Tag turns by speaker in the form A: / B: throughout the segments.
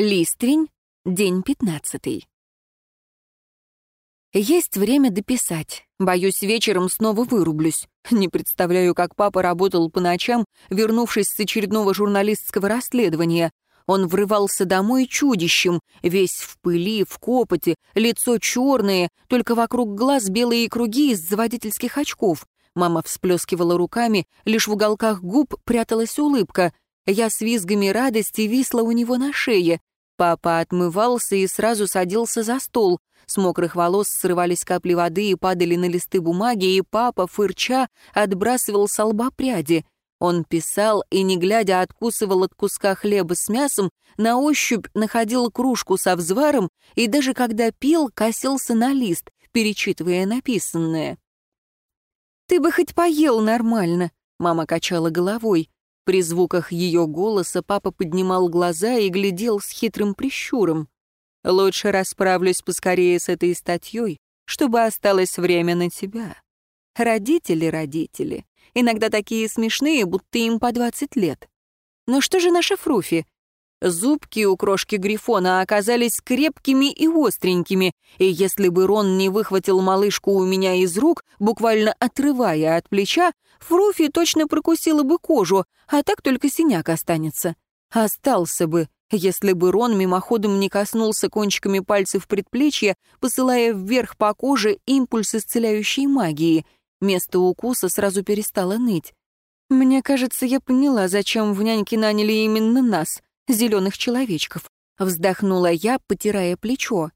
A: Листрень, день пятнадцатый. Есть время дописать. Боюсь, вечером снова вырублюсь. Не представляю, как папа работал по ночам, вернувшись с очередного журналистского расследования. Он врывался домой чудищем, весь в пыли, в копоте, лицо черное, только вокруг глаз белые круги из-за водительских очков. Мама всплескивала руками, лишь в уголках губ пряталась улыбка. Я с визгами радости висла у него на шее. Папа отмывался и сразу садился за стол. С мокрых волос срывались капли воды и падали на листы бумаги, и папа, фырча, отбрасывал с лба пряди. Он писал и, не глядя, откусывал от куска хлеба с мясом, на ощупь находил кружку со взваром и даже когда пил, косился на лист, перечитывая написанное. «Ты бы хоть поел нормально», — мама качала головой. При звуках ее голоса папа поднимал глаза и глядел с хитрым прищуром. «Лучше расправлюсь поскорее с этой статьей, чтобы осталось время на тебя. Родители, родители. Иногда такие смешные, будто им по двадцать лет. Но что же наша Фруфи? Зубки у крошки Грифона оказались крепкими и остренькими, и если бы Рон не выхватил малышку у меня из рук, буквально отрывая от плеча, Фруфи точно прокусила бы кожу, а так только синяк останется. Остался бы, если бы Рон мимоходом не коснулся кончиками пальцев предплечья, посылая вверх по коже импульс исцеляющей магии. Место укуса сразу перестало ныть. Мне кажется, я поняла, зачем в няньке наняли именно нас — зеленых человечков. Вздохнула я, потирая плечо.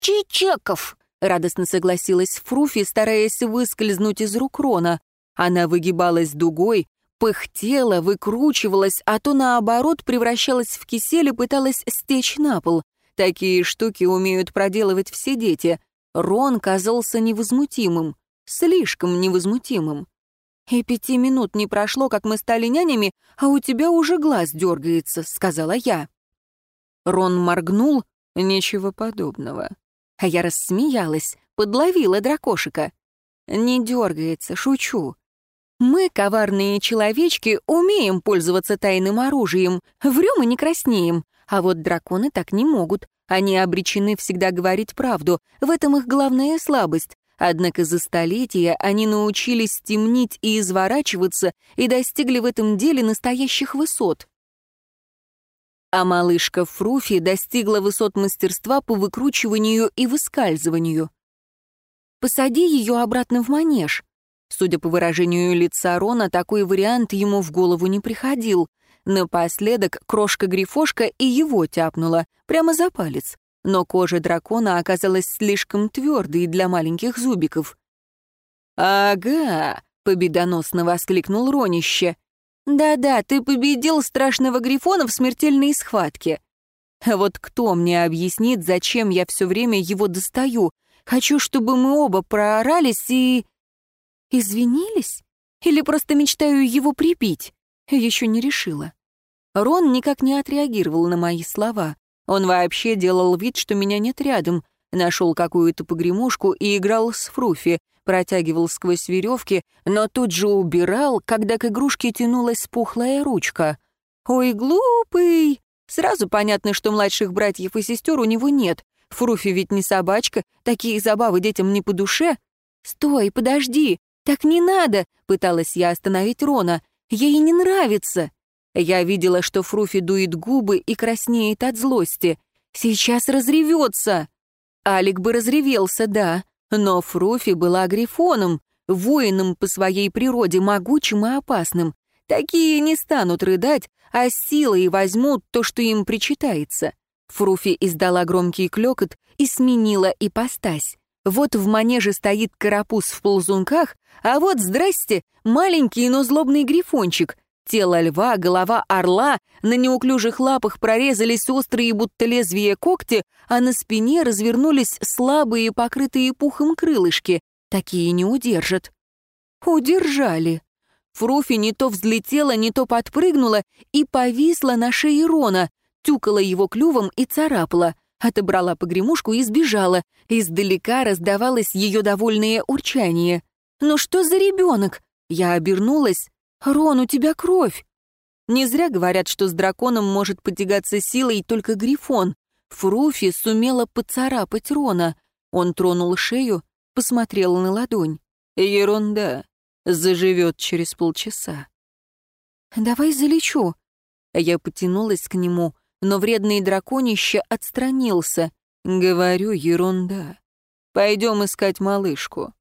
A: «Чичеков!» — радостно согласилась Фруфи, стараясь выскользнуть из рук Рона. Она выгибалась дугой, пыхтела, выкручивалась, а то, наоборот, превращалась в кисель и пыталась стечь на пол. Такие штуки умеют проделывать все дети. Рон казался невозмутимым, слишком невозмутимым. «И пяти минут не прошло, как мы стали нянями, а у тебя уже глаз дергается», — сказала я. Рон моргнул, ничего подобного. А я рассмеялась, подловила дракошика. «Не дергается, шучу. Мы, коварные человечки, умеем пользоваться тайным оружием, врем и не краснеем, а вот драконы так не могут. Они обречены всегда говорить правду, в этом их главная слабость. Однако за столетия они научились темнить и изворачиваться и достигли в этом деле настоящих высот. А малышка Фруфи достигла высот мастерства по выкручиванию и выскальзыванию. «Посади ее обратно в манеж». Судя по выражению лица Рона, такой вариант ему в голову не приходил. Напоследок крошка-грифошка и его тяпнула, прямо за палец но кожа дракона оказалась слишком твердой для маленьких зубиков. «Ага!» — победоносно воскликнул Ронище. «Да-да, ты победил страшного грифона в смертельной схватке. Вот кто мне объяснит, зачем я все время его достаю? Хочу, чтобы мы оба проорались и... Извинились? Или просто мечтаю его прибить? Еще не решила. Рон никак не отреагировал на мои слова. Он вообще делал вид, что меня нет рядом, нашел какую-то погремушку и играл с Фруфи, протягивал сквозь веревки, но тут же убирал, когда к игрушке тянулась пухлая ручка. «Ой, глупый!» Сразу понятно, что младших братьев и сестер у него нет. Фруфи ведь не собачка, такие забавы детям не по душе. «Стой, подожди, так не надо!» — пыталась я остановить Рона. «Ей не нравится!» Я видела, что Фруфи дует губы и краснеет от злости. Сейчас разревется. Алик бы разревелся, да, но Фруфи была грифоном, воином по своей природе, могучим и опасным. Такие не станут рыдать, а силой возьмут то, что им причитается. Фруфи издала громкий клёкот и сменила ипостась. Вот в манеже стоит карапуз в ползунках, а вот, здрасте, маленький, но злобный грифончик — Тело льва, голова орла, на неуклюжих лапах прорезались острые, будто лезвия когти, а на спине развернулись слабые, покрытые пухом крылышки. Такие не удержат. Удержали. Фруфи не то взлетела, не то подпрыгнула и повисла на шее Рона, тюкала его клювом и царапала. Отобрала погремушку и сбежала. Издалека раздавалось ее довольное урчание. «Ну что за ребенок?» Я обернулась. «Рон, у тебя кровь!» Не зря говорят, что с драконом может потягаться силой только Грифон. Фруфи сумела поцарапать Рона. Он тронул шею, посмотрел на ладонь. Ерунда. Заживет через полчаса. «Давай залечу». Я потянулась к нему, но вредный драконище отстранился. Говорю, ерунда. Пойдем искать малышку.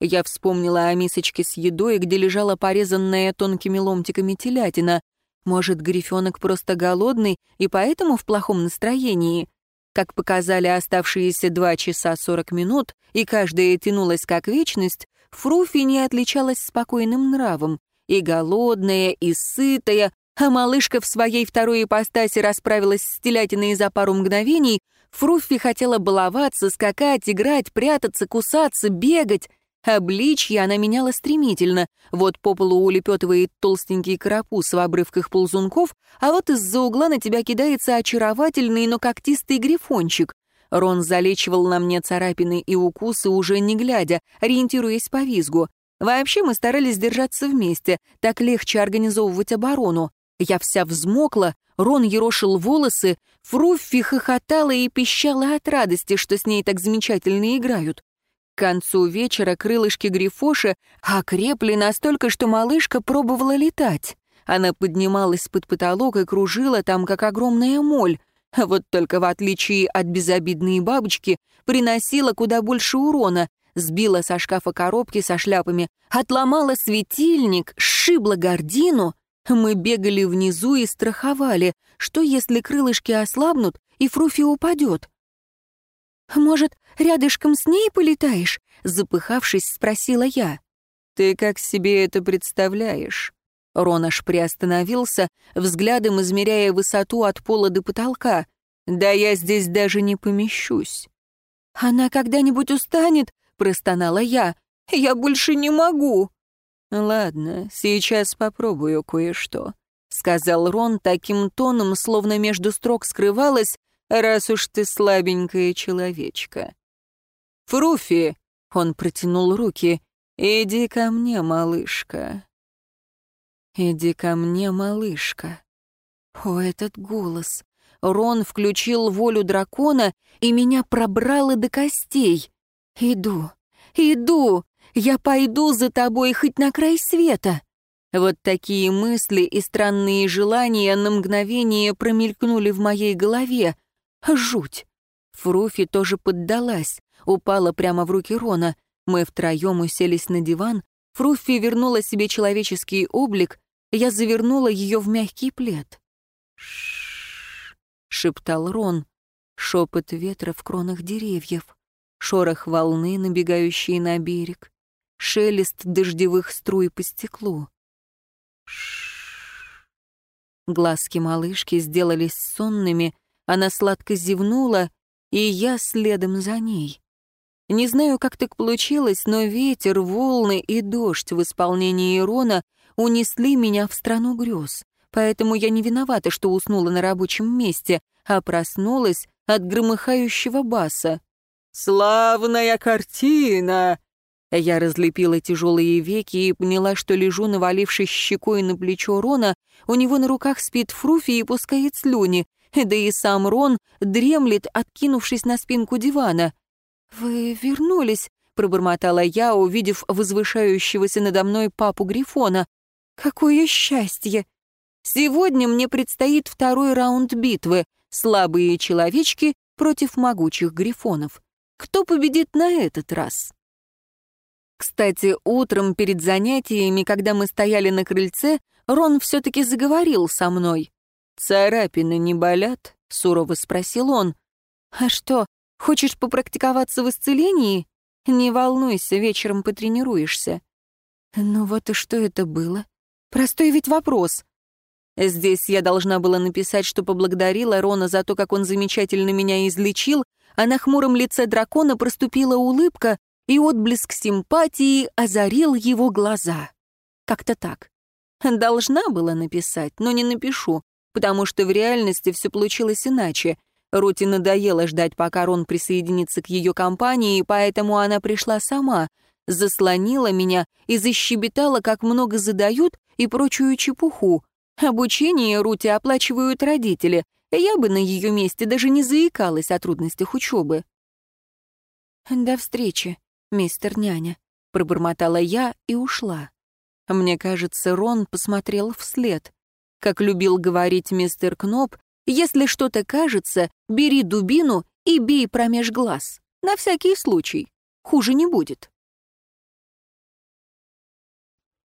A: Я вспомнила о мисочке с едой, где лежала порезанная тонкими ломтиками телятина. Может, грифенок просто голодный и поэтому в плохом настроении? Как показали оставшиеся два часа сорок минут, и каждая тянулась как вечность, Фруфи не отличалась спокойным нравом. И голодная, и сытая, а малышка в своей второй ипостаси расправилась с телятиной за пару мгновений, Фруфи хотела баловаться, скакать, играть, прятаться, кусаться, бегать. Обличье она меняла стремительно. Вот по полу улепетывает толстенький карапуз в обрывках ползунков, а вот из-за угла на тебя кидается очаровательный, но когтистый грифончик. Рон залечивал на мне царапины и укусы уже не глядя, ориентируясь по визгу. Вообще мы старались держаться вместе, так легче организовывать оборону. Я вся взмокла, Рон ерошил волосы, Фруффи хохотала и пищала от радости, что с ней так замечательно играют. К концу вечера крылышки Грифоши окрепли настолько, что малышка пробовала летать. Она поднималась под потолок и кружила там, как огромная моль. Вот только в отличие от безобидной бабочки, приносила куда больше урона, сбила со шкафа коробки со шляпами, отломала светильник, сшибла гордину. Мы бегали внизу и страховали, что если крылышки ослабнут и Фруфи упадет. «Может, рядышком с ней полетаешь?» — запыхавшись, спросила я. «Ты как себе это представляешь?» Ронаш приостановился, взглядом измеряя высоту от пола до потолка. «Да я здесь даже не помещусь». «Она когда-нибудь устанет?» — простонала я. «Я больше не могу». «Ладно, сейчас попробую кое-что», — сказал Рон таким тоном, словно между строк скрывалось, раз уж ты слабенькая человечка. «Фруфи!» — он протянул руки. «Иди ко мне, малышка». «Иди ко мне, малышка». О, этот голос. Рон включил волю дракона, и меня пробрало до костей. «Иду, иду, я пойду за тобой хоть на край света». Вот такие мысли и странные желания на мгновение промелькнули в моей голове. Жуть! Фруфи тоже поддалась, упала прямо в руки Рона. Мы втроем уселись на диван, Фруфи вернула себе человеческий облик, я завернула ее в мягкий плед. «Ш-ш-ш», шептал Рон, шепот ветра в кронах деревьев, шорох волны, набегающей на берег, шелест дождевых струй по стеклу. Ш-ш-ш. Глазки малышки сделались сонными, она сладко зевнула, и я следом за ней. Не знаю, как так получилось, но ветер, волны и дождь в исполнении Ирона унесли меня в страну грез. Поэтому я не виновата, что уснула на рабочем месте, а проснулась от громыхающего баса. «Славная картина!» Я разлепила тяжелые веки и поняла, что лежу, навалившись щекой на плечо Рона, у него на руках спит Фруфи и пускает слюни, да и сам Рон дремлет, откинувшись на спинку дивана. «Вы вернулись», — пробормотала я, увидев возвышающегося надо мной папу Грифона. «Какое счастье! Сегодня мне предстоит второй раунд битвы «Слабые человечки против могучих грифонов». Кто победит на этот раз?» Кстати, утром перед занятиями, когда мы стояли на крыльце, Рон все-таки заговорил со мной. «Царапины не болят?» — сурово спросил он. «А что, хочешь попрактиковаться в исцелении? Не волнуйся, вечером потренируешься». Ну вот и что это было? Простой ведь вопрос. Здесь я должна была написать, что поблагодарила Рона за то, как он замечательно меня излечил, а на хмуром лице дракона проступила улыбка, и отблеск симпатии озарил его глаза. Как-то так. Должна была написать, но не напишу потому что в реальности все получилось иначе. Рути надоело ждать, пока Рон присоединится к ее компании, поэтому она пришла сама, заслонила меня и защебетала, как много задают и прочую чепуху. Обучение Рути оплачивают родители. Я бы на ее месте даже не заикалась о трудностях учебы. «До встречи, мистер няня», — пробормотала я и ушла. Мне кажется, Рон посмотрел вслед. Как любил говорить мистер Кноп, если что-то кажется, бери дубину и бей промеж глаз. На всякий случай. Хуже не будет.